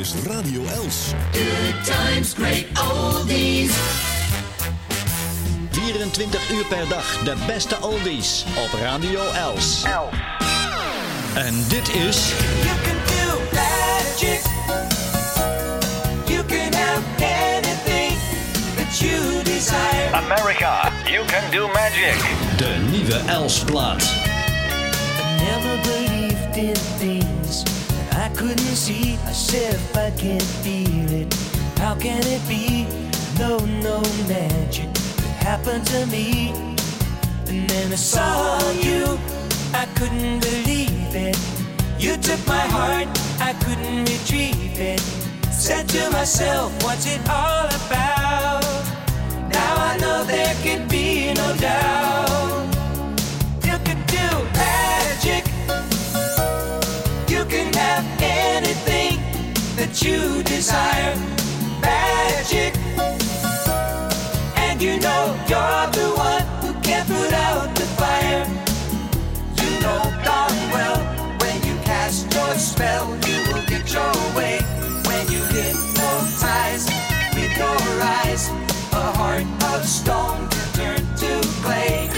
is Radio Els. Good times, great oldies. 24 uur per dag de beste oldies op Radio Els. En dit is... You can do magic. You can have anything that you desire. America, you can do magic. De nieuwe Els-plaat. I never believed in things that couldn't see. I said if I can't feel it, how can it be? No, no magic could happen to me. And then I saw you, I couldn't believe it. You took my heart, I couldn't retrieve it. Said to myself, what's it all about? Now I know there can be no doubt. That you desire. Magic. And you know you're the one who can put out the fire. You know darn well when you cast your spell, you will get your way. When you hypnotize with your eyes, a heart of stone can turn to clay.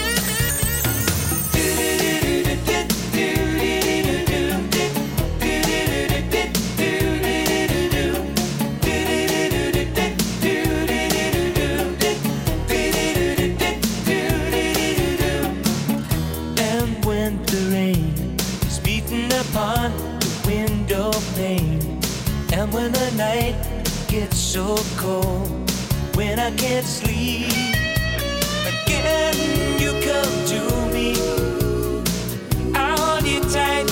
Window and when the night gets so cold, when I can't sleep, again you come to me. I hold you tight,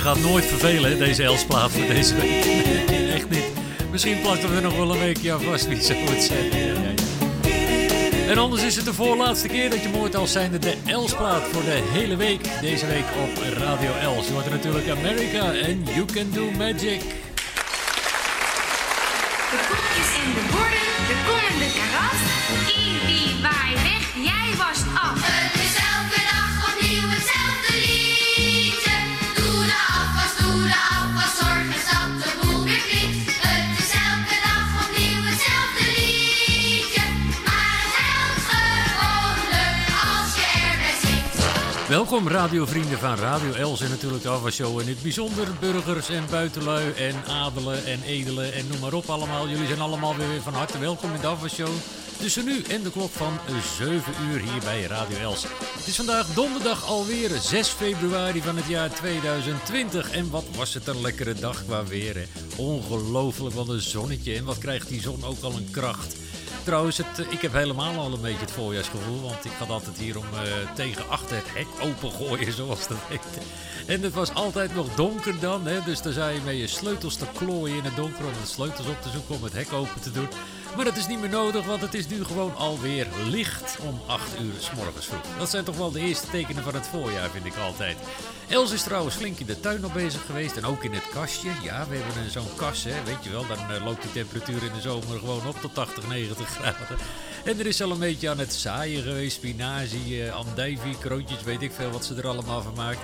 Hij gaat nooit vervelen, deze Elsplaat voor deze week. Echt niet. Misschien plakken we nog wel een weekje aan vast, wie zou het zeggen. Ja, ja, ja. En anders is het de voorlaatste keer dat je mooi als zijnde de Elsplaat voor de hele week. Deze week op Radio Els. Je hoort er natuurlijk America en You Can Do Magic. De koekjes en de borden, de kom en de karas. Ibi, waai weg, jij wast af. Welkom radiovrienden van Radio Els en natuurlijk de Avashow in het bijzonder. Burgers en buitenlui en adelen en edelen en noem maar op allemaal. Jullie zijn allemaal weer van harte welkom in de Avashow. Tussen nu en de klok van 7 uur hier bij Radio Els. Het is vandaag donderdag alweer 6 februari van het jaar 2020. En wat was het een lekkere dag qua weer. Hè? Ongelooflijk wat een zonnetje. En wat krijgt die zon ook al een kracht. Trouwens, het, eh, ik heb helemaal al een beetje het voorjaarsgevoel. Want ik had altijd hier om eh, tegen achter het hek opengooien, zoals dat heet. En het was altijd nog donker dan. Hè, dus dan zou je met je sleutels te klooien in het donker om de sleutels op te zoeken om het hek open te doen. Maar dat is niet meer nodig, want het is nu gewoon alweer licht om 8 uur s morgens vroeg. Dat zijn toch wel de eerste tekenen van het voorjaar, vind ik altijd. Els is trouwens flink in de tuin nog bezig geweest en ook in het kastje. Ja, we hebben zo'n kast, hè, weet je wel. Dan eh, loopt die temperatuur in de zomer gewoon op tot 80, 90 graden. En er is al een beetje aan het zaaien geweest. Spinazie, eh andijvie, kroontjes, weet ik veel wat ze er allemaal van maakt.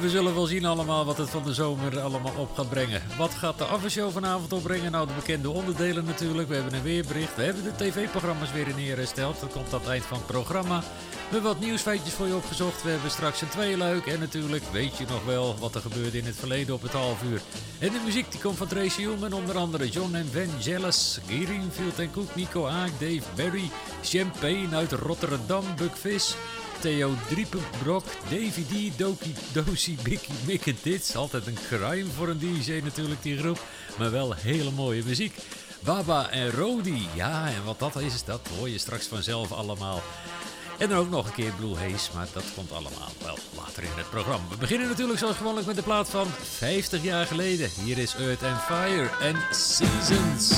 We zullen wel zien allemaal wat het van de zomer allemaal op gaat brengen. Wat gaat de aftershow vanavond opbrengen? Nou, de bekende onderdelen natuurlijk. We hebben een weerbericht. We hebben de tv-programma's weer in hersteld. Dat komt aan het eind van het programma. We hebben wat nieuwsfeitjes voor je opgezocht. We hebben straks een tweeluik. En natuurlijk weet je nog wel wat er gebeurde in het verleden op het half uur. En de muziek die komt van Tracy Ullman. Onder andere John en Vangelis, Greenfield en Cook, Nico Aak, Dave Berry, Champagne uit Rotterdam, Buck Vis... Theo Driepenbrok, Davy D, Doki, Dosi, Bicky, Mick en Tits. Altijd een crime voor een DJ natuurlijk, die groep. Maar wel hele mooie muziek. Baba en Rodi. Ja, en wat dat is, dat hoor je straks vanzelf allemaal. En dan ook nog een keer Blue Haze, maar dat komt allemaal wel later in het programma. We beginnen natuurlijk zoals gewoonlijk met de plaat van 50 jaar geleden. Hier is Earth and Fire en Seasons.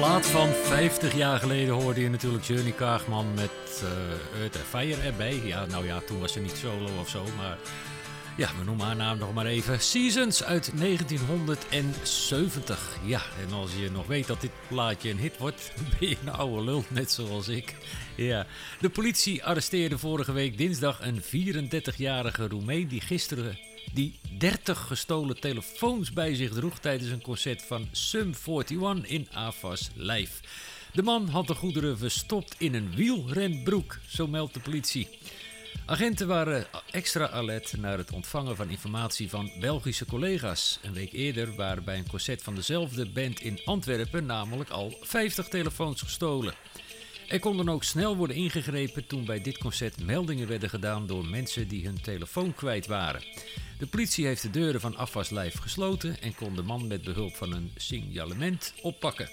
Plaat van 50 jaar geleden hoorde je natuurlijk Journey Kaagman met met eh het Fire erbij. Ja, nou ja, toen was ze niet solo of zo, maar ja, we noemen haar naam nog maar even. Seasons uit 1970. Ja, en als je nog weet dat dit plaatje een hit wordt, ben je een oude lul, net zoals ik. De politie arresteerde vorige week dinsdag een 34-jarige Roemeen die gisteren die 30 gestolen telefoons bij zich droeg tijdens een concert van Sum 41 in Avas Live. De man had de goederen verstopt in een wielrenbroek, zo meldt de politie. Agenten waren extra alert naar het ontvangen van informatie van Belgische collega's. Een week eerder waren bij een concert van dezelfde band in Antwerpen namelijk al 50 telefoons gestolen. Er kon dan ook snel worden ingegrepen toen bij dit concert meldingen werden gedaan door mensen die hun telefoon kwijt waren. De politie heeft de deuren van Afwas Lijf gesloten en kon de man met behulp van een signalement oppakken.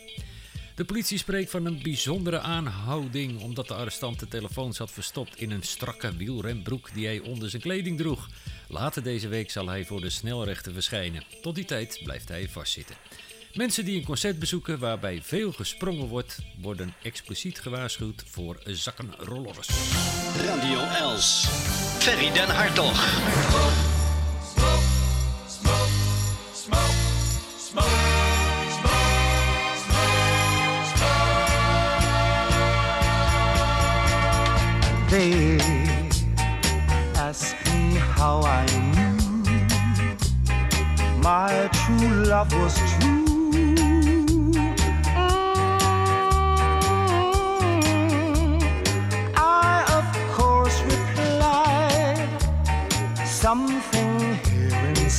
De politie spreekt van een bijzondere aanhouding omdat de arrestant de telefoons had verstopt in een strakke wielrenbroek die hij onder zijn kleding droeg. Later deze week zal hij voor de snelrechter verschijnen. Tot die tijd blijft hij vastzitten. Mensen die een concert bezoeken waarbij veel gesprongen wordt, worden expliciet gewaarschuwd voor zakkenrollers. Radio Els. Ferry den Hartog. They ask me how I knew my true love was true.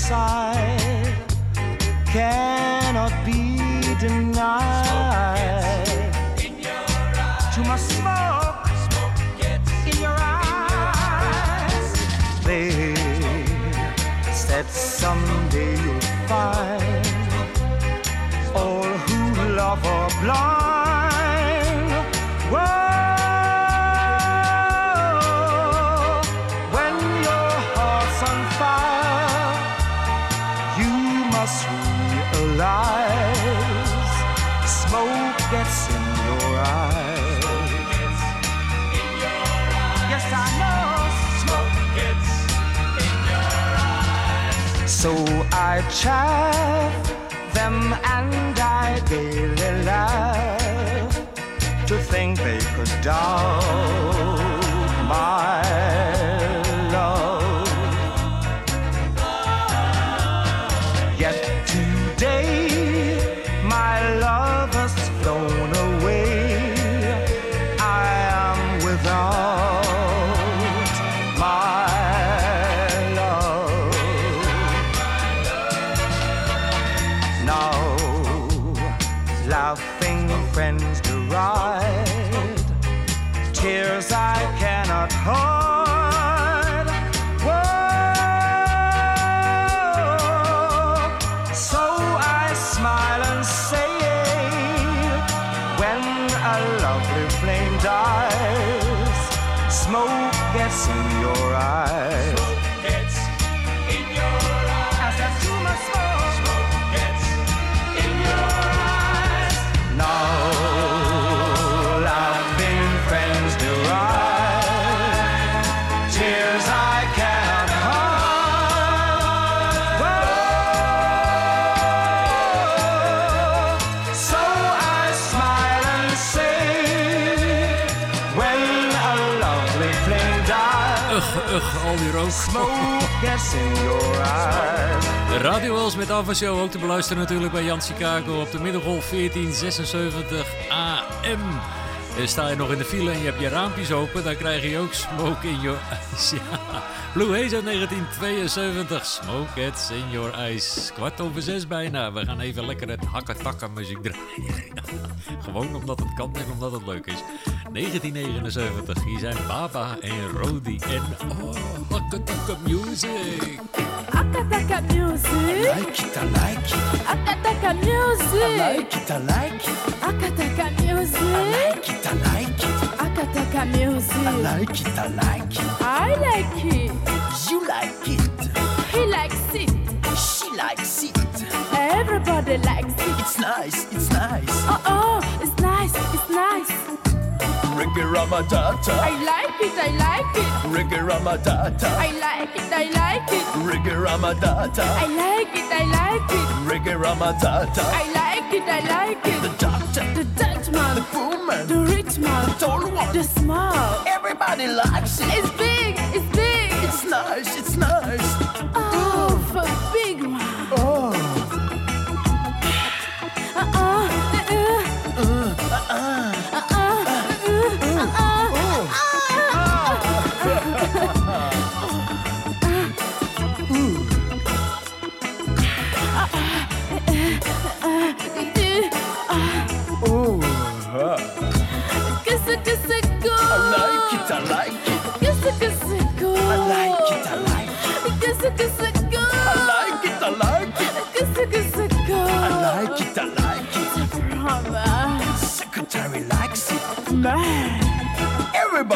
Inside cannot be denied. Too much smoke in your eyes. They said someday you'll find all who love are blind. I chaff them and I daily laugh to think they could doubt in your eyes. Radio Els met Show ook te beluisteren natuurlijk bij Jan Chicago op de Middengolf 1476 AM. En sta je nog in de file en je hebt je raampjes open, dan krijg je ook Smoke in Your Eyes. Blue Haze uit 1972, Smoke Gets in Your Eyes. Kwart over zes bijna. We gaan even lekker het hakken muziek draaien. Gewoon omdat het kan en omdat het leuk is. 1979, hier zijn Baba en Rodi en oh, hakken music. Akataka music. I Like it, I like it, Akataka music. I like it, I like it, Akataka music. like it, I like it, Akataka music. like it, I like it. I like it. You like it, Ramadata. I like it, I like it. Reggae Ramadata. I like it, I like it. Reggae Ramadata. I like it, I like it. Reggae Ramadata. I like it, I like it. The doctor, The Dutch man, the poor man, the rich man, the tall one. the small. Everybody likes it. It's big, it's big. It's nice, it's nice. Oh, for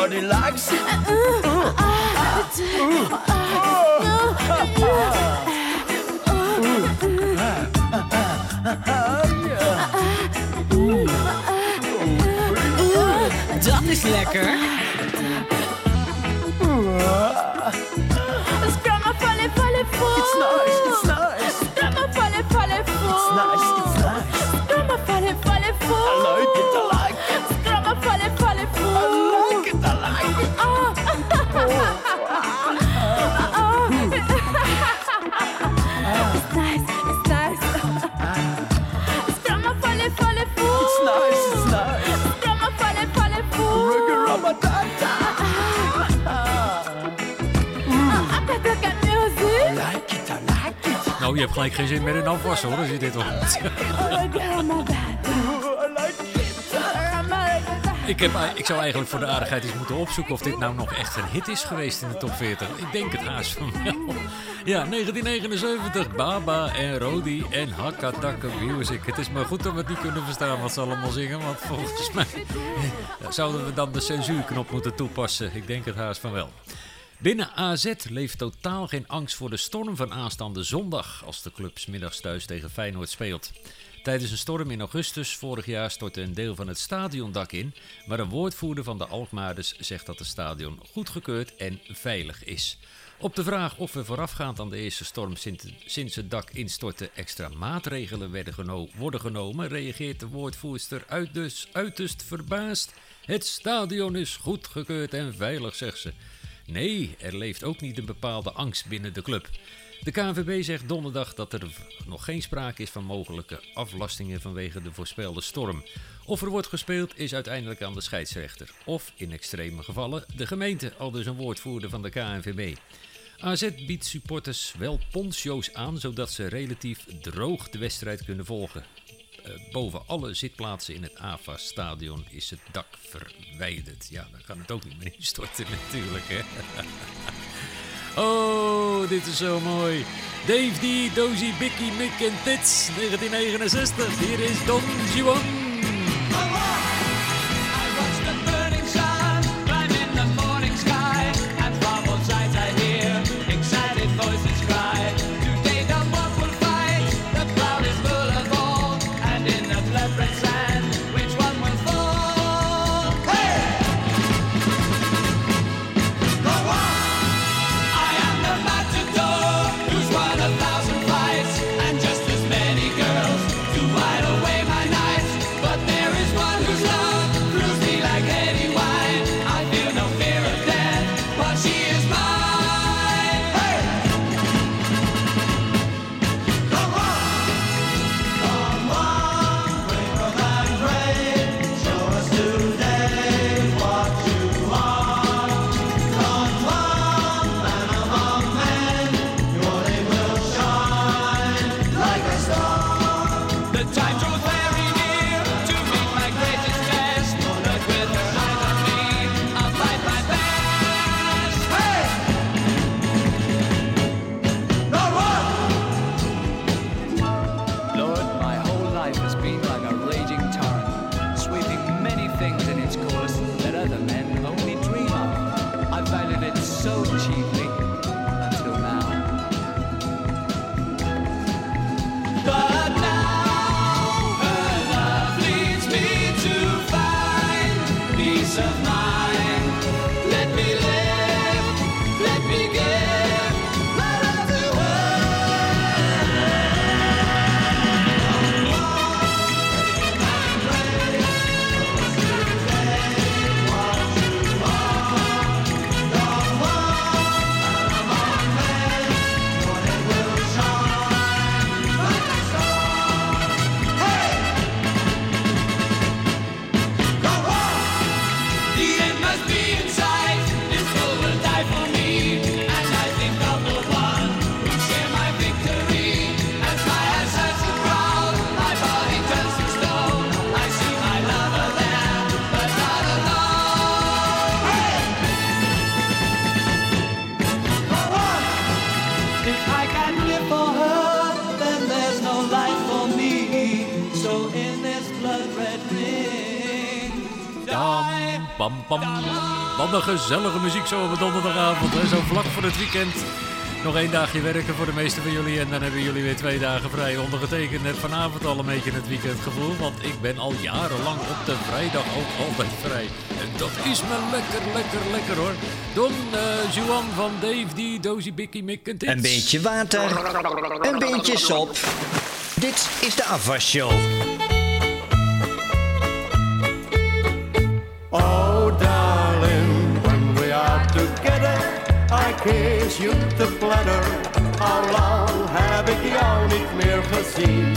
Everybody likes. Dat is lekker. Hebt gelijk geen zin meer in afwassen hoor, als je dit hoort. Ik, heb, ik zou eigenlijk voor de aardigheid eens moeten opzoeken of dit nou nog echt een hit is geweest in de top 40. Ik denk het haast van wel. Ja, 1979, Baba en Rodi en Hakataka Music. Het is maar goed dat we het niet kunnen verstaan wat ze allemaal zingen, want volgens mij zouden we dan de censuurknop moeten toepassen. Ik denk het haast van wel. Binnen AZ leeft totaal geen angst voor de storm van aanstaande zondag als de club middags thuis tegen Feyenoord speelt. Tijdens een storm in augustus vorig jaar stortte een deel van het stadiondak in, maar een woordvoerder van de Alkmaarders zegt dat het stadion goedgekeurd en veilig is. Op de vraag of er voorafgaand aan de eerste storm sinds, het dak instortte extra maatregelen werden worden genomen, reageert de woordvoerster uiterst, uiterst verbaasd. Het stadion is goedgekeurd en veilig, zegt ze. Nee, er leeft ook niet een bepaalde angst binnen de club. De KNVB zegt donderdag dat er nog geen sprake is van mogelijke aflastingen vanwege de voorspelde storm. Of er wordt gespeeld is uiteindelijk aan de scheidsrechter. Of in extreme gevallen de gemeente, al dus een woordvoerder van de KNVB. AZ biedt supporters wel poncho's aan, zodat ze relatief droog de wedstrijd kunnen volgen. Eh, boven alle zitplaatsen in het AFA-stadion is het dak verwijderd. Ja, dan kan het ook niet meer instorten natuurlijk, hè. Oh, dit is zo mooi. Dave D, Dozy, Bicky, Mick en Tits, 1969. Hier is Don Juan. Gezellige muziek zo op een donderdagavond. Hè? Zo vlak voor het weekend. Nog één dagje werken voor de meeste van jullie. En dan hebben jullie weer twee dagen vrij. Ondergetekend vanavond al een beetje het weekendgevoel. Want ik ben al jarenlang op de vrijdag ook altijd vrij. En dat is me lekker, lekker, lekker hoor. Don, eh Juan van Dave, die Dozy, Bikkie, Mick en. Een beetje water, een beetje sop. Dit is de afwasshow. Kiss you te platter. How lang heb ik jou niet meer gezien?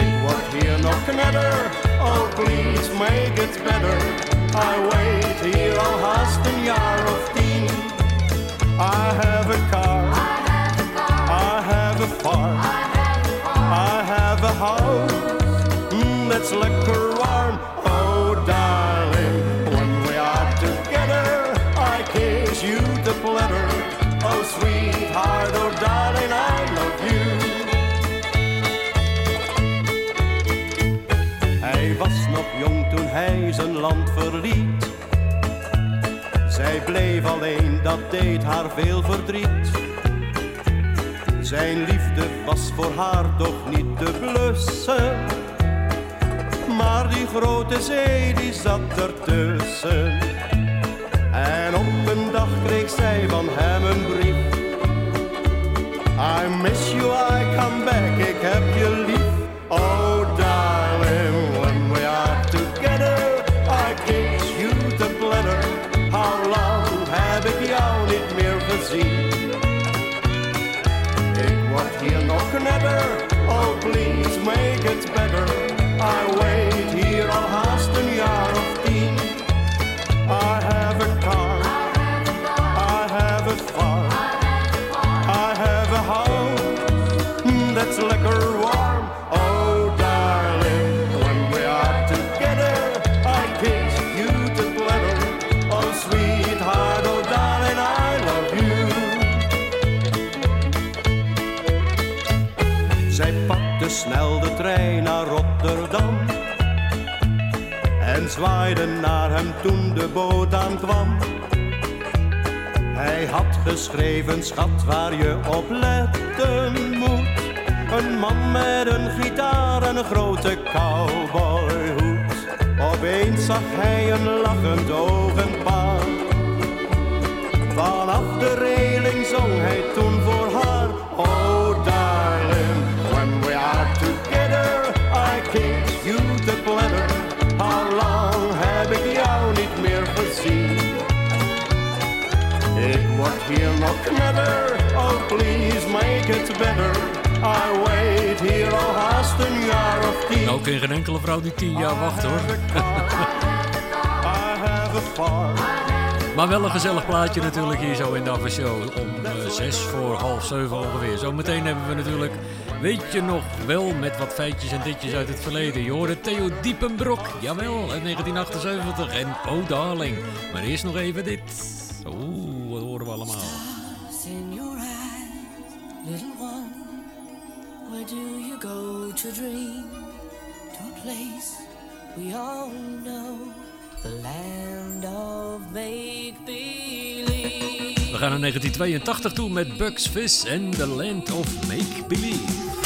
Ik word hier nog knetter, oh please make it better. I wait hier al haast een jaar of tien. I have a car, I have a farm, I have a house mm, that's lekker Oh, oh, darling, I love you. Hij was nog jong toen hij zijn land verliet. Zij bleef alleen, dat deed haar veel verdriet. Zijn liefde was voor haar toch niet te blussen. Maar die grote zee die zat ertussen. En op kreeg zij van hem een brief. I miss you, I come back, ik heb je lief. Oh darling, when we are together, I kiss you the platter. How lang heb ik jou niet meer gezien? Ik word hier nog knetter, oh please make it better. I wait boot aankwam. Hij had geschreven, schat, waar je op letten moet. Een man met een gitaar en een grote cowboyhoed. Opeens zag hij een lachend ogenpaar. Vanaf de reling zong better. I wait hier al haast een jaar of tien. Nou, ken geen enkele vrouw die tien jaar wacht hoor. Maar wel een gezellig plaatje natuurlijk hier zo in de Show om eh, zes voor half zeven ongeveer. Zometeen hebben we natuurlijk, weet je nog wel, met wat feitjes en ditjes uit het verleden. Je hoorde Theo Diepenbrok, jawel, uit 1978 en Oh Darling. Maar eerst nog even dit. Oeh, Do you go to dream? To a place we all know, the land of make believe. We gaan naar 1982 toe met Bugs Fizz en The Land of Make Believe.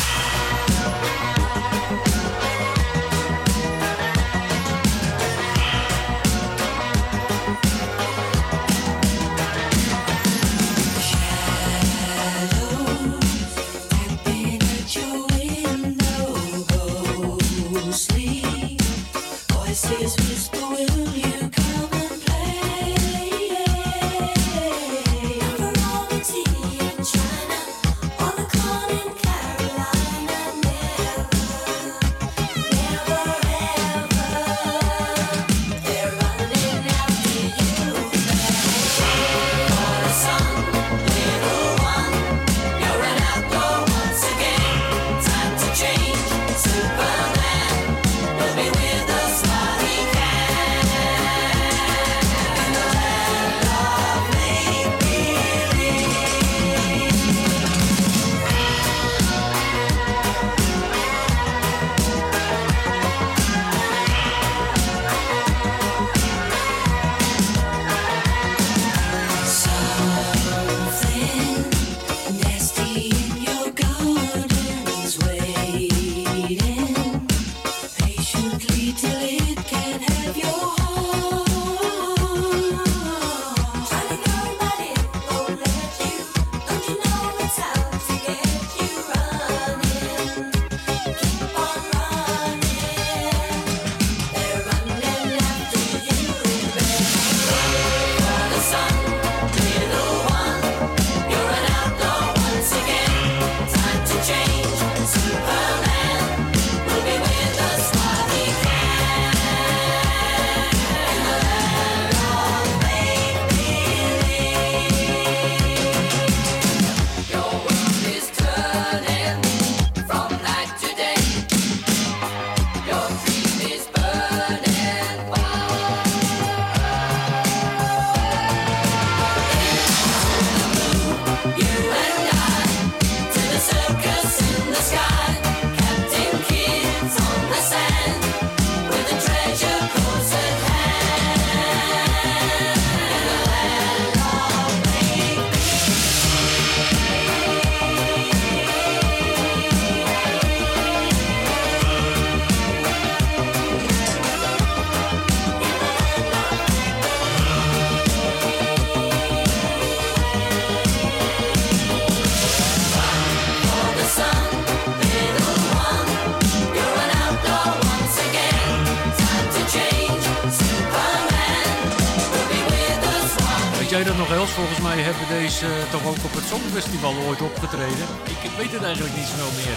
Nog, Els? Volgens mij hebben deze eh, toch ook op het Songfestival ooit opgetreden. Ik, weet het eigenlijk niet snel meer.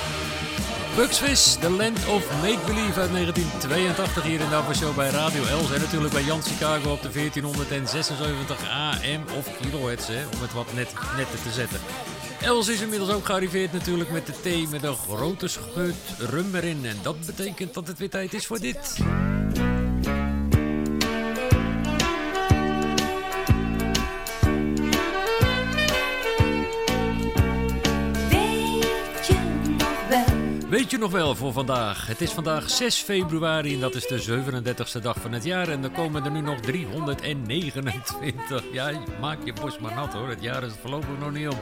Bugs Fizz, The Land of Make Believe uit 1982 hier in de Show bij Radio Els. En natuurlijk bij Jan Chicago op de 1476 AM of kilohertz, hè, om het wat net, netter te zetten. Els is inmiddels ook gearriveerd natuurlijk met de thee met een grote schut rum erin. En dat betekent dat het weer tijd is voor dit. Weet je nog wel voor vandaag? Het is vandaag 6 februari en dat is de 37e dag van het jaar. En er komen er nu nog 329. Ja, maak je borst maar nat hoor. Het jaar is voorlopig nog niet om.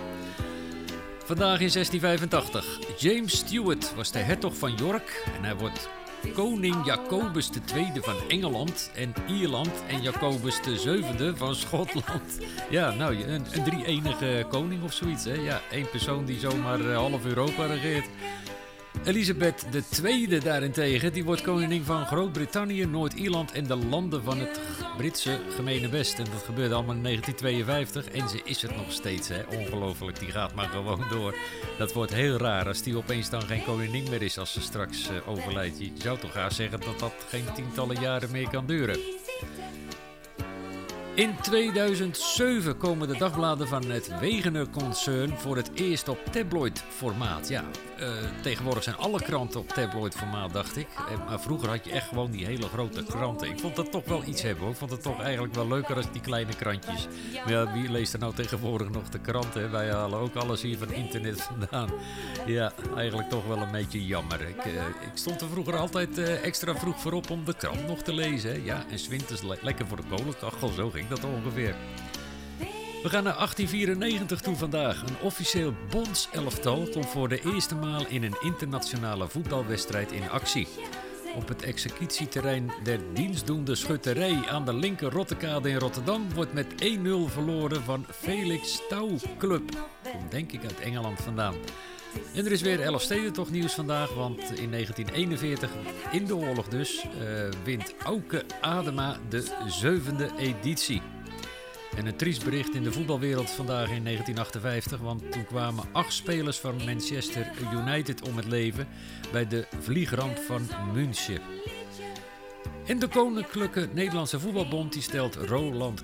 Vandaag in 1685. James Stewart was de hertog van York en hij wordt koning Jacobus II van Engeland en Ierland en Jacobus VII van Schotland. Ja, nou, een, een drie-enige koning of zoiets. Hè? Ja, één persoon die zomaar eh, half Europa regeert. Elisabeth II daarentegen, die wordt koningin van Groot-Brittannië, Noord-Ierland en de landen van het Britse gemene best. En dat gebeurde allemaal in 1952 en ze is het nog steeds, hè. Ongelooflijk, die gaat maar gewoon door. Dat wordt heel raar als die opeens dan geen koningin meer is als ze straks eh, overlijdt. Je zou toch graag zeggen dat dat geen tientallen jaren meer kan duren. In 2007 komen de dagbladen van het Wegener-concern voor het eerst op tabloid-formaat. Ja, eh, tegenwoordig zijn alle kranten op tabloid-formaat, dacht ik. Eh, maar vroeger had je echt gewoon die hele grote kranten. Ik vond dat toch wel iets hebben. hoor. Ik vond het toch eigenlijk wel leuker als die kleine krantjes. Maar ja, wie leest er nou tegenwoordig nog de kranten? Wij halen ook alles hier van internet vandaan. Ja, eigenlijk toch wel een beetje jammer. Ik, eh, ik stond er vroeger altijd extra vroeg voor op om de krant nog te lezen. Hè? Ja, en zwinters le- lekker voor de kolenkachel, zo ging dat ongeveer. We gaan naar 1894 toe vandaag. Een officieel bondselftal komt voor de eerste maal in een internationale voetbalwedstrijd in actie. Op het executieterrein der dienstdoende schutterij aan de linker Rottekade in Rotterdam wordt met 1-0 verloren van Felix Touw Club. Komt denk ik uit Engeland vandaan. En er is weer Elfstedentocht nieuws vandaag, want in 1941, in de oorlog dus, eh, wint Auke Adema de zevende editie. En een triest bericht in de voetbalwereld vandaag in 1958, want toen kwamen acht spelers van Manchester United om het leven bij de vliegramp van München. En de Koninklijke Nederlandse Voetbalbond die stelt Roland,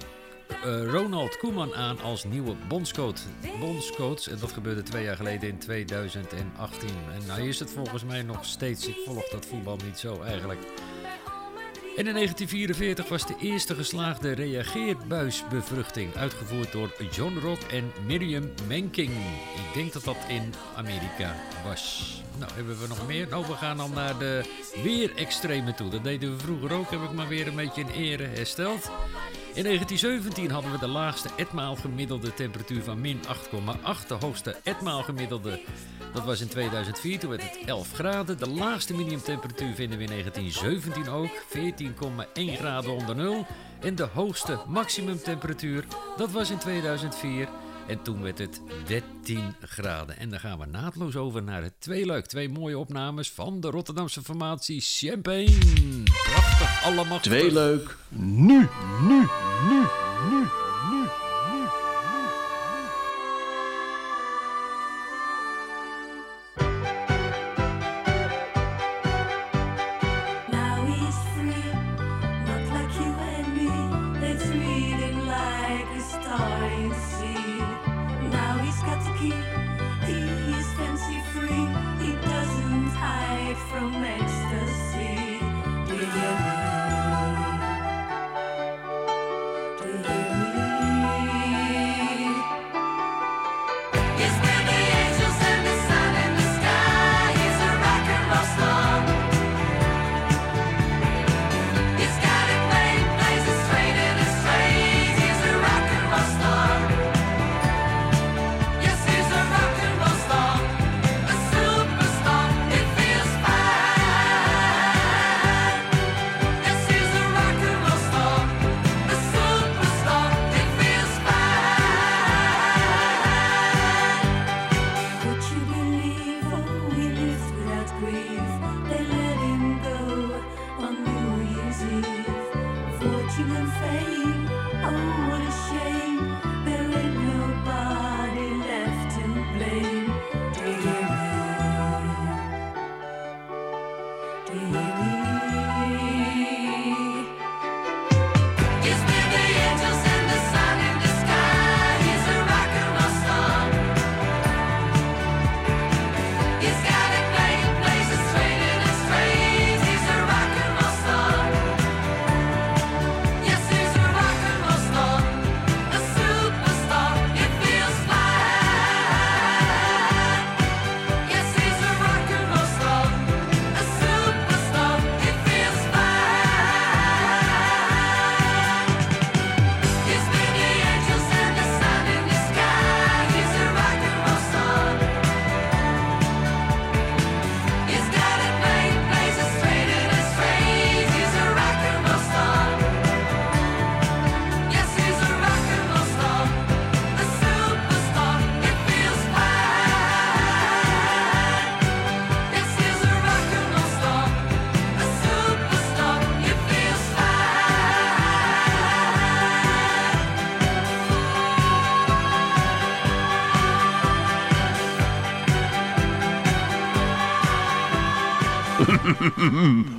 eh, Ronald Koeman aan als nieuwe bondscoach. bondscoach. En dat gebeurde twee jaar geleden in 2018. En nou is het volgens mij nog steeds, ik volg dat voetbal niet zo eigenlijk. En in 1944 was de eerste geslaagde reageerbuisbevruchting uitgevoerd door John Rock en Miriam Menking. Ik denk dat dat in Amerika was. Nou, hebben we nog meer? Nou, we gaan dan naar de weerextreme toe. Dat deden we vroeger ook, heb ik maar weer een beetje in ere hersteld. In 1917 hadden we de laagste etmaal gemiddelde temperatuur van min 8,8. De hoogste etmaal gemiddelde, dat was in 2004, toen werd het 11 graden. De laagste minimumtemperatuur vinden we in 1917 ook, 14,1 graden onder nul. En de hoogste maximumtemperatuur, dat was in 2004. En toen werd het 13 graden. En dan gaan we naadloos over naar het tweeluik. Twee mooie opnames van de Rotterdamse formatie Champagne. Prachtig, allemaal. Tweeluik, nu, nu, nu,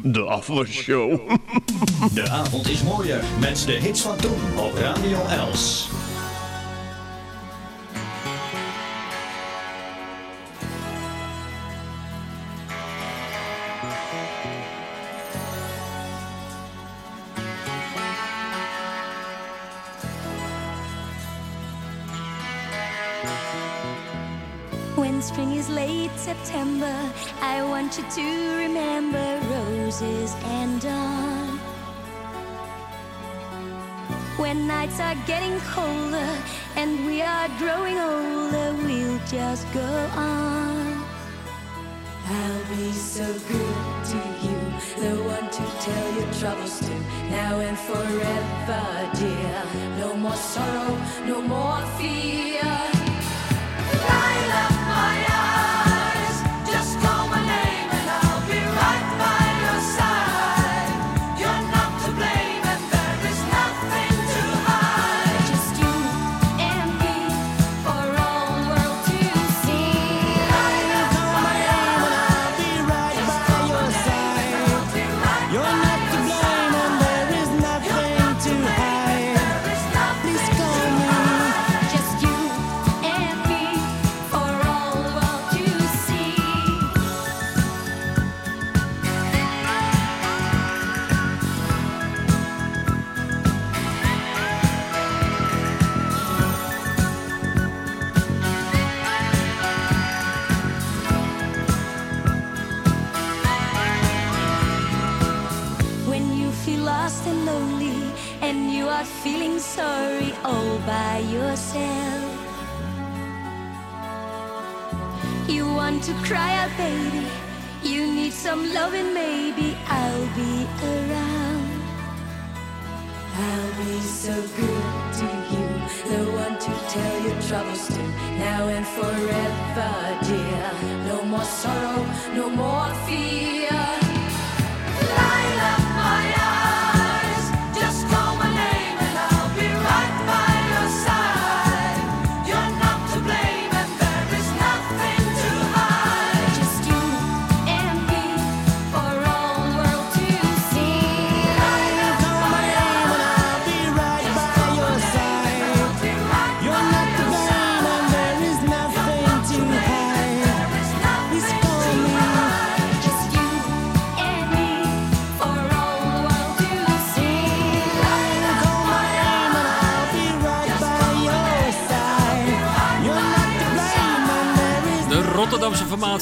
De afwasshow. De avond is mooier met de hits van toen op Radio Els. When spring is late September, I want you to When nights are getting colder and we are growing older, we'll just go on. I'll be so good to you, the one to tell your troubles to, now and forever, dear. No more sorrow, no more fear. Light up some loving, maybe I'll be around. I'll be so good to you, the one to tell your troubles to, now and forever, dear. No more sorrow, no more fear.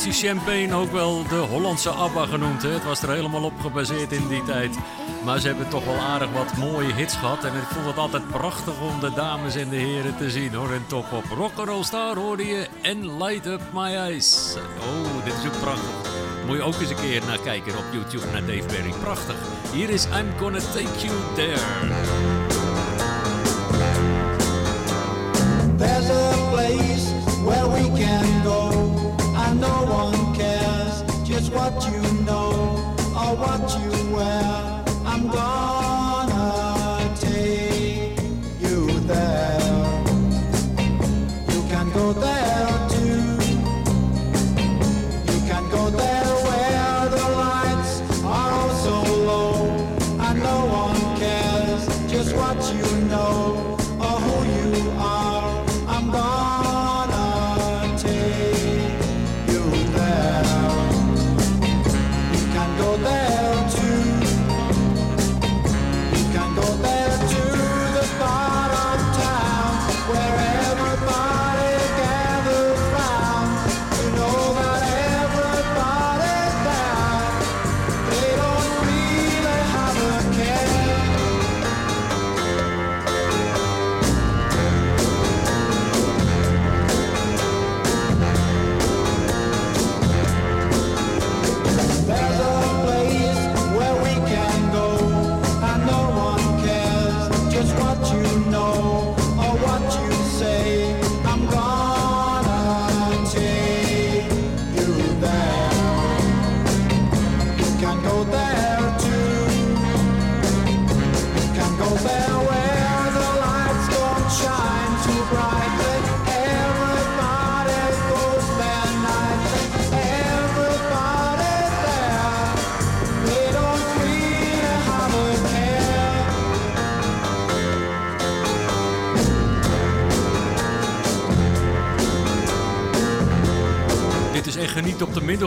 Formatie Champagne, ook wel de Hollandse ABBA genoemd. Hè? Het was er helemaal op gebaseerd in die tijd. Maar ze hebben toch wel aardig wat mooie hits gehad. En ik vond het altijd prachtig om de dames en de heren te zien hoor. En top op Rock'n'Roll Star hoorde je en Light Up My Eyes. Oh, dit is ook prachtig. Moet je ook eens een keer naar kijken op YouTube naar Dave Berry. Prachtig. Hier is I'm Gonna Take You There. There's a place where we can what you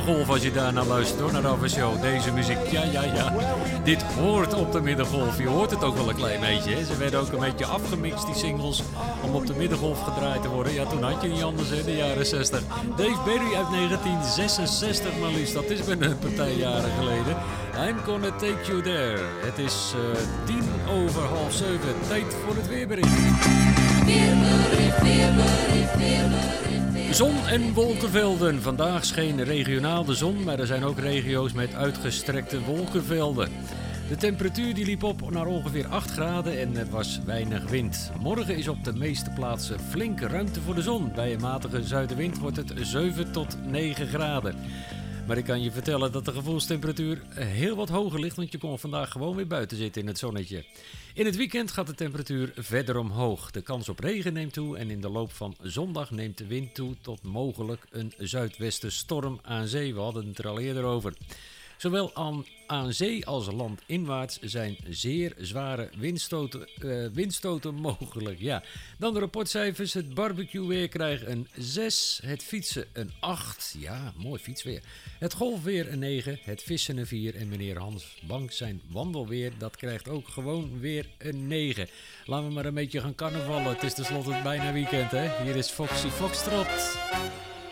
als je daarna luistert hoor, naar Avashow. Deze muziek, ja, ja, ja. Dit hoort op de middengolf. Je hoort het ook wel een klein beetje. Hè. Ze werden ook een beetje afgemixt, die singles, om op de middengolf gedraaid te worden. Ja, toen had je niet anders, hè, de jaren 60. Dave Berry uit 1966 maar liefst. Dat is bijna een partij jaren geleden. I'm gonna take you there. Het is eh, tien over half zeven. Tijd voor het weerbericht. Zon en wolkenvelden. Vandaag scheen regionaal de zon, maar er zijn ook regio's met uitgestrekte wolkenvelden. De temperatuur die liep op naar ongeveer 8 graden en er was weinig wind. Morgen is op de meeste plaatsen flinke ruimte voor de zon. Bij een matige zuidenwind wordt het 7 tot 9 graden. Maar ik kan je vertellen dat de gevoelstemperatuur heel wat hoger ligt, want je kon vandaag gewoon weer buiten zitten in het zonnetje. In het weekend gaat de temperatuur verder omhoog. De kans op regen neemt toe en in de loop van zondag neemt de wind toe tot mogelijk een zuidwestenstorm aan zee. We hadden het er al eerder over. Zowel aan, aan zee als landinwaarts zijn zeer zware windstoten, eh, windstoten mogelijk. Ja. Dan de rapportcijfers. Het barbecue weer krijgt een 6. Het fietsen een 8. Ja, mooi fietsweer. Het golfweer een 9. Het vissen een 4. En meneer Hans Bank zijn wandelweer, dat krijgt ook gewoon weer een 9. Laten we maar een beetje gaan carnavallen. Het is tenslotte bijna weekend, hè. Hier is Foxy Foxtrot.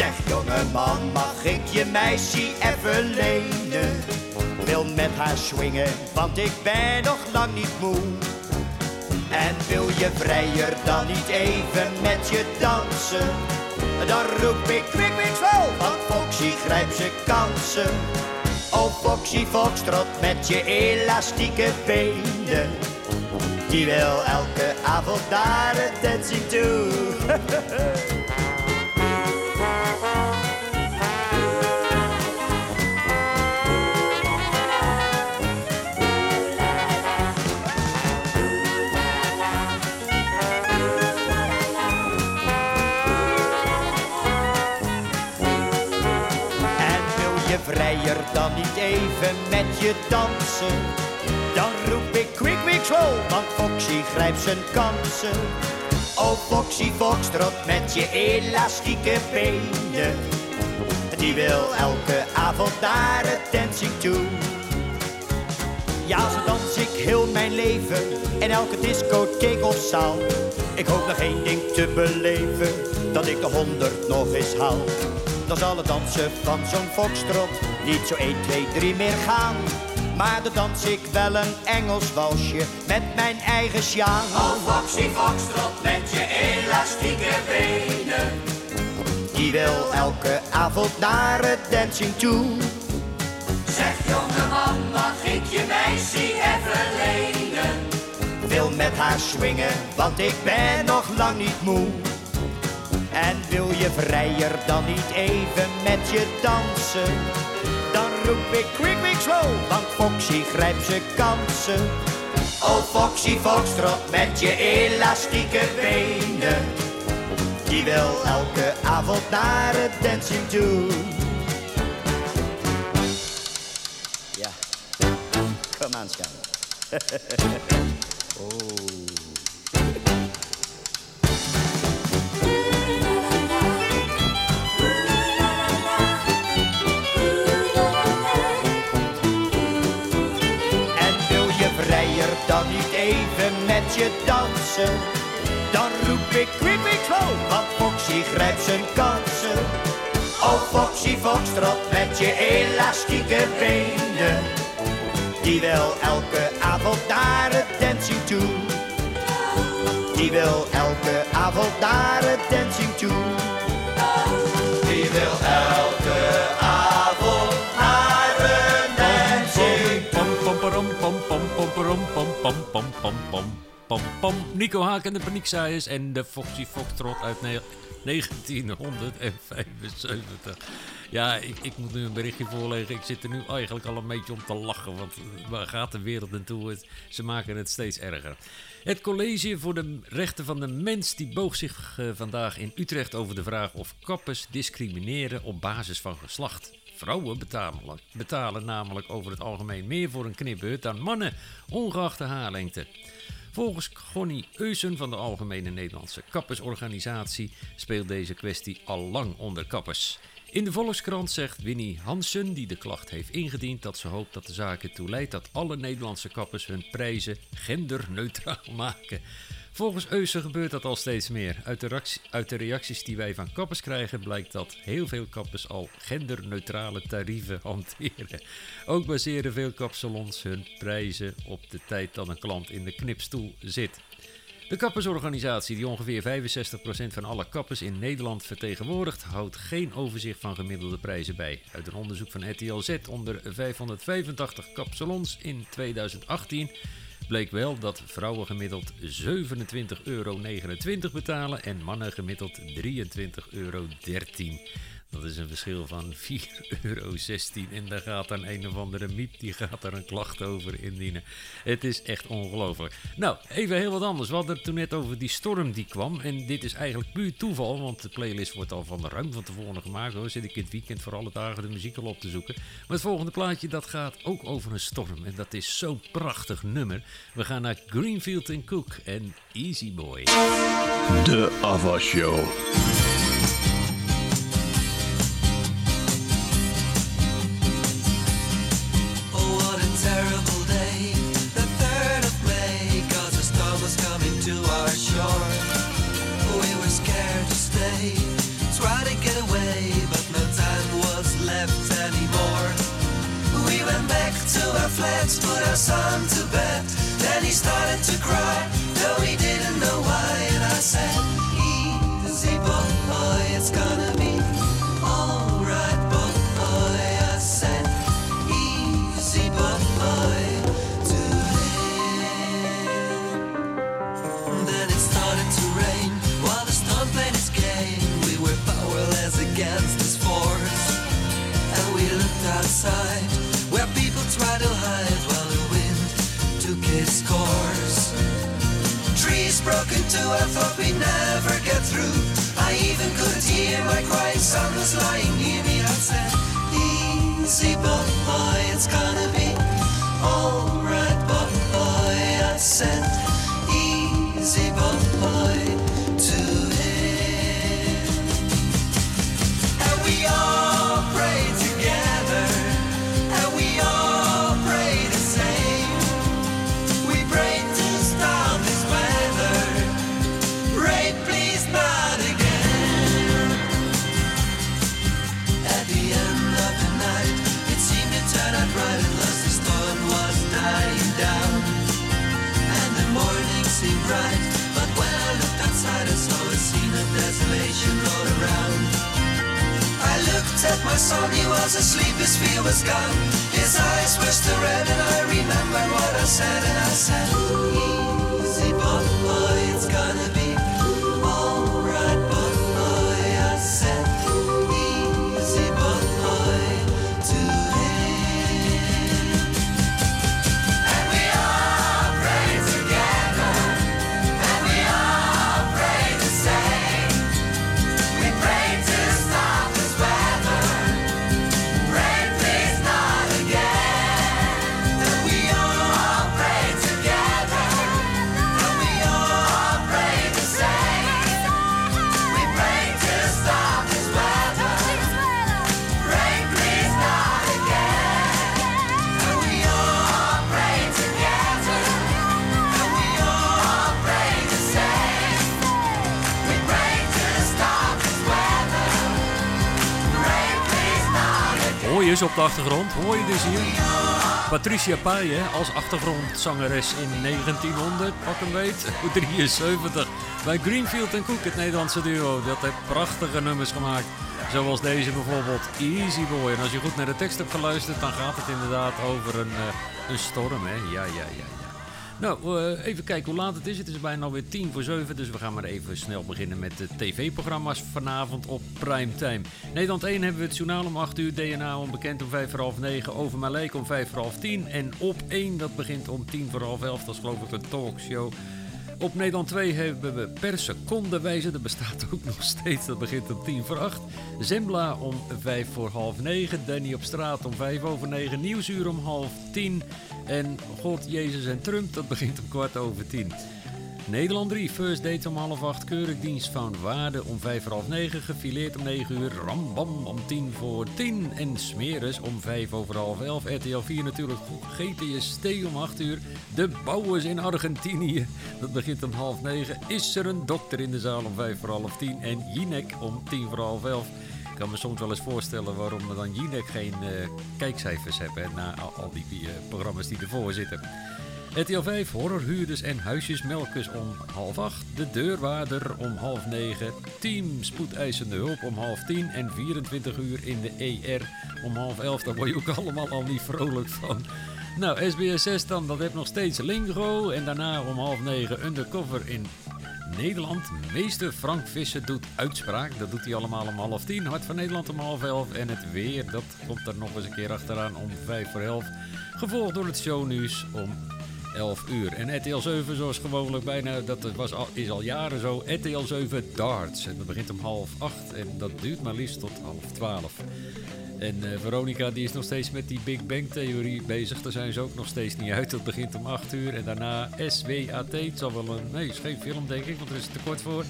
Zeg jongeman, mag ik je meisje even lenen? Wil met haar swingen, want ik ben nog lang niet moe. En wil je vrijer dan niet even met je dansen? Dan roep ik kwik, kwik, zo, want Foxy grijpt zijn kansen. Oh Foxy Foxtrot met je elastieke benen. Die wil elke avond naar het dancing toe. je vrijer dan niet even met je dansen? Dan roep ik quick, quick, slow, want Foxy grijpt zijn kansen. Oh Foxy Foxtrot met je elastieke benen. Die wil elke avond naar het dancing toe. Ja, zo dans ik heel mijn leven in elke discotheek of zaal. Ik hoop nog één ding te beleven, dat ik de honderd nog eens haal. Dan zal het dansen van zo'n foxtrot niet zo 1, 2, 3 meer gaan. Maar dan dans ik wel een Engels walsje met mijn eigen sjaan. Oh Foxy Foxtrot met je elastieke benen. Die wil elke avond naar het dancing toe. Zeg jongeman, mag ik je meisje even lenen? Wil met haar swingen, want ik ben nog lang niet moe. En wil je vrijer dan niet even met je dansen? Dan roep ik quick, quick, slow, want Foxy grijpt zijn kansen. Oh Foxy Foxtrot met je elastieke benen. Die wil elke avond naar het dancing toe. Ja, kom aan, schat. oh. Met je dansen? Dan roep ik quick, quick, slow, want Foxy grijpt zijn kansen. Oh Foxy Foxtrot met je elastieke benen. Die wil elke avond naar het dancing toe. Die wil elke avond naar het dancing toe. Die wil elke avond naar het dancing Pom, pom, pom, pom, pom, pom, pom, pom, pom, pom, pom, pom, pom, pom. Nico Haak en de Paniekzaaiers en de Foxy Foxtrot uit Ne- 1975. Ja, ik, ik moet nu een berichtje voorleggen. Ik zit er nu eigenlijk al een beetje om te lachen. Want waar gaat de wereld naartoe? Ze maken het steeds erger. Het College voor de Rechten van de Mens die boog zich eh, vandaag in Utrecht over de vraag of kappers discrimineren op basis van geslacht. Vrouwen betalen, betalen namelijk over het algemeen meer voor een knipbeurt dan mannen, ongeacht de haarlengte. Volgens Gonnie Eusen van de Algemene Nederlandse Kappersorganisatie speelt deze kwestie al lang onder kappers. In de Volkskrant zegt Winnie Hansen, die de klacht heeft ingediend, dat ze hoopt dat de zaak ertoe leidt dat alle Nederlandse kappers hun prijzen genderneutraal maken. Volgens Eusen gebeurt dat al steeds meer. Uit de, reactie- uit de reacties die wij van kappers krijgen blijkt dat heel veel kappers al genderneutrale tarieven hanteren. Ook baseren veel kapsalons hun prijzen op de tijd dat een klant in de knipstoel zit. De kappersorganisatie, die ongeveer 65% van alle kappers in Nederland vertegenwoordigt, houdt geen overzicht van gemiddelde prijzen bij. Uit een onderzoek van RTL Z onder 585 kapsalons in 2018 bleek wel dat vrouwen gemiddeld 27,29 euro betalen en mannen gemiddeld 23,13 euro. Dat is een verschil van 4,16 euro. En daar gaat dan een of andere miep, die gaat daar een klacht over indienen. Het is echt ongelooflijk. Nou, even heel wat anders. We hadden het toen net over die storm die kwam. En dit is eigenlijk puur toeval, want de playlist wordt al van ruim van tevoren gemaakt. Hoor. Zit ik in het weekend voor alle dagen de muziek al op te zoeken. Maar het volgende plaatje, dat gaat ook over een storm. En dat is zo'n prachtig nummer. We gaan naar Greenfield Cook en Easy Boy. De Ava Show. Flats, put our son to bed, then he started to cry, Broke I thought we'd never get through. I even could hear my crying son was lying near me. I said, Easy boy, it's gonna be alright, boy. I said, Easy boy my son, he was asleep, his fear was gone. His eyes were still red, and I remembered what I said, and I said, Easy boy, it's gonna be eens op de achtergrond? Hoor je dus hier? Patricia Pai hè, als achtergrondzangeres in 1900, pak hem weet, 73. Bij Greenfield en Cook, het Nederlandse duo. Dat heeft prachtige nummers gemaakt. Zoals deze bijvoorbeeld, Easy Boy. En als je goed naar de tekst hebt geluisterd, dan gaat het inderdaad over een, eh, een storm. Hè? Ja, ja, ja. Nou, eh, even kijken hoe laat het is. Het is bijna alweer tien voor zeven, dus we gaan maar even snel beginnen met de tv-programma's vanavond op primetime. Nederland 1 hebben we het journaal om 8 uur, DNA onbekend om 5 voor half 9, Over om 5 voor half 10 en op 1 dat begint om 10 voor half 11, dat is geloof ik de talkshow. Op Nederland 2 hebben we per seconde wijze, dat bestaat ook nog steeds, dat begint om 10 voor 8. Zembla om 5 voor half 9, Danny op straat om 5 over 9, Nieuwsuur om half 10 en God, Jezus en Trump, dat begint om kwart over 10. Nederland 3, first date om half 8, keurig dienst van waarde om 5 voor half 9, gefileerd om 9 uur, rambam om 10 voor 10 en smeres om 5 over half 11. RTL 4 natuurlijk, GTST om 8 uur, de bouwers in Argentinië, dat begint om half 9. Is er een dokter in de zaal om 5 voor half 10 en Jinek om 10 voor half 11. Ik kan me soms wel eens voorstellen waarom we dan Jinek geen eh, kijkcijfers hebben na al, al die eh, programma's die ervoor zitten. RTL 5, horrorhuurders en huisjesmelkers om half 8. De deurwaarder om half 9. Team spoedeisende hulp om half 10. En 24 uur in de ER om half 11. Daar word je ook allemaal al niet vrolijk van. Nou, SBS 6 dan, dat heeft nog steeds Lingo. En daarna om half 9 undercover in Nederland. Meester Frank Visser doet uitspraak. Dat doet hij allemaal om half 10. Hart van Nederland om half 11. En het weer, dat komt er nog eens een keer achteraan om 5 voor 11. Gevolgd door het shownieuws om 11 uur. En RTL 7 zoals gewoonlijk bijna, dat was al, is al jaren zo, RTL 7 Darts. En dat begint om half 8 en dat duurt maar liefst tot half 12. En eh, Veronica die is nog steeds met die Big Bang theorie bezig. Daar zijn ze ook nog steeds niet uit. Dat begint om 8 uur. En daarna SWAT. Het zal wel een... Nee, is geen film denk ik, want er is te kort voor.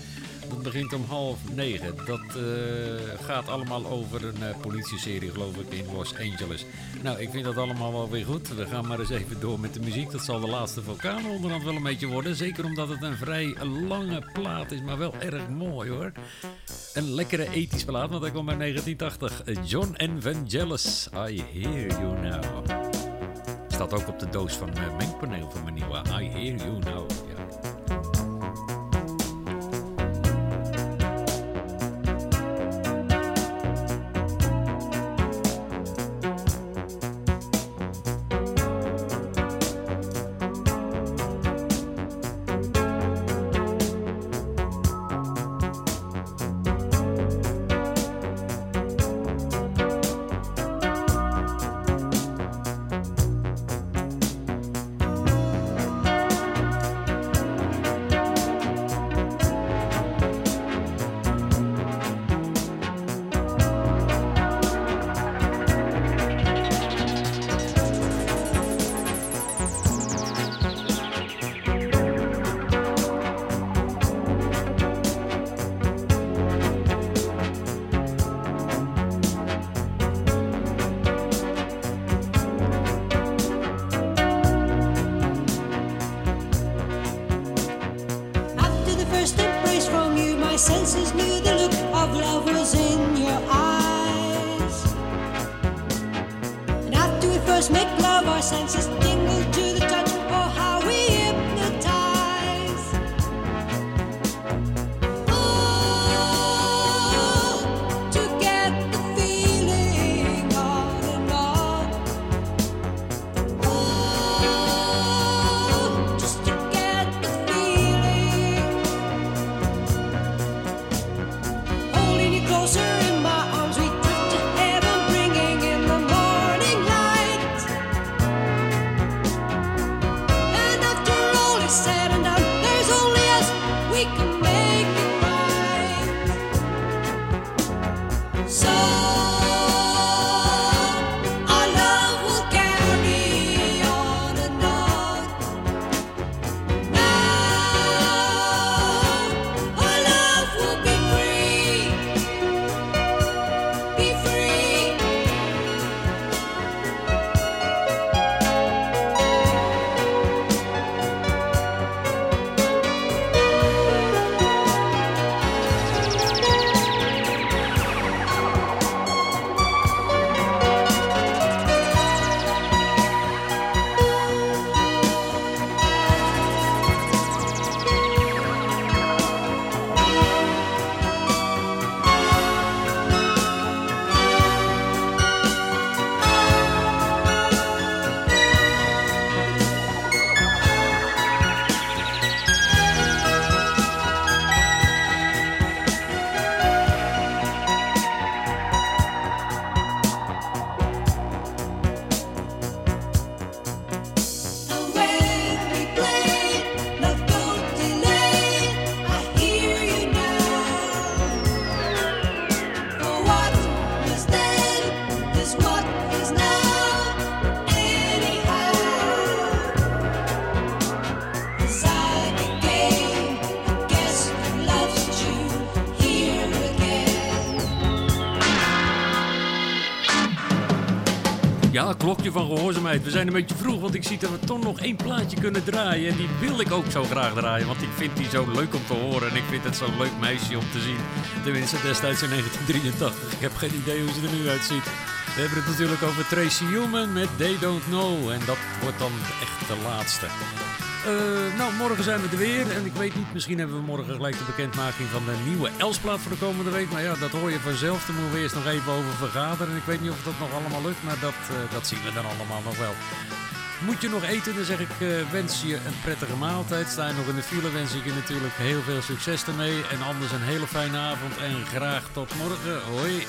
Dat begint om half negen. Dat eh, gaat allemaal over een eh, politieserie, geloof ik, in Los Angeles. Nou, ik vind dat allemaal wel weer goed. We gaan maar eens even door met de muziek. Dat zal de laatste vulkaan onderhand wel een beetje worden. Zeker omdat het een vrij lange plaat is, maar wel erg mooi hoor. Een lekkere ethisch plaat, want hij komt uit 1980. John en Vangelis, I Hear You Now. Staat ook op de doos van mijn mengpaneel van mijn nieuwe I Hear You Now. Ja, klokje van gehoorzaamheid. We zijn een beetje vroeg, want ik zie dat we toch nog één plaatje kunnen draaien. En die wil ik ook zo graag draaien, want ik vind die zo leuk om te horen. En ik vind het zo'n leuk meisje om te zien. Tenminste, destijds in 1983. Ik heb geen idee hoe ze er nu uitziet. We hebben het natuurlijk over Tracy Human met They Don't Know. En dat wordt dan echt de laatste. Eh, nou, morgen zijn we er weer. En ik weet niet, misschien hebben we morgen gelijk de bekendmaking van de nieuwe Elsplaat voor de komende week. Maar ja, dat hoor je vanzelf. Daar moeten we eerst nog even over vergaderen. En ik weet niet of dat nog allemaal lukt, maar dat, eh, dat zien we dan allemaal nog wel. Moet je nog eten, dan zeg ik eh, wens je een prettige maaltijd. Sta je nog in de file, wens ik je natuurlijk heel veel succes ermee. En anders een hele fijne avond en graag tot morgen. Hoi.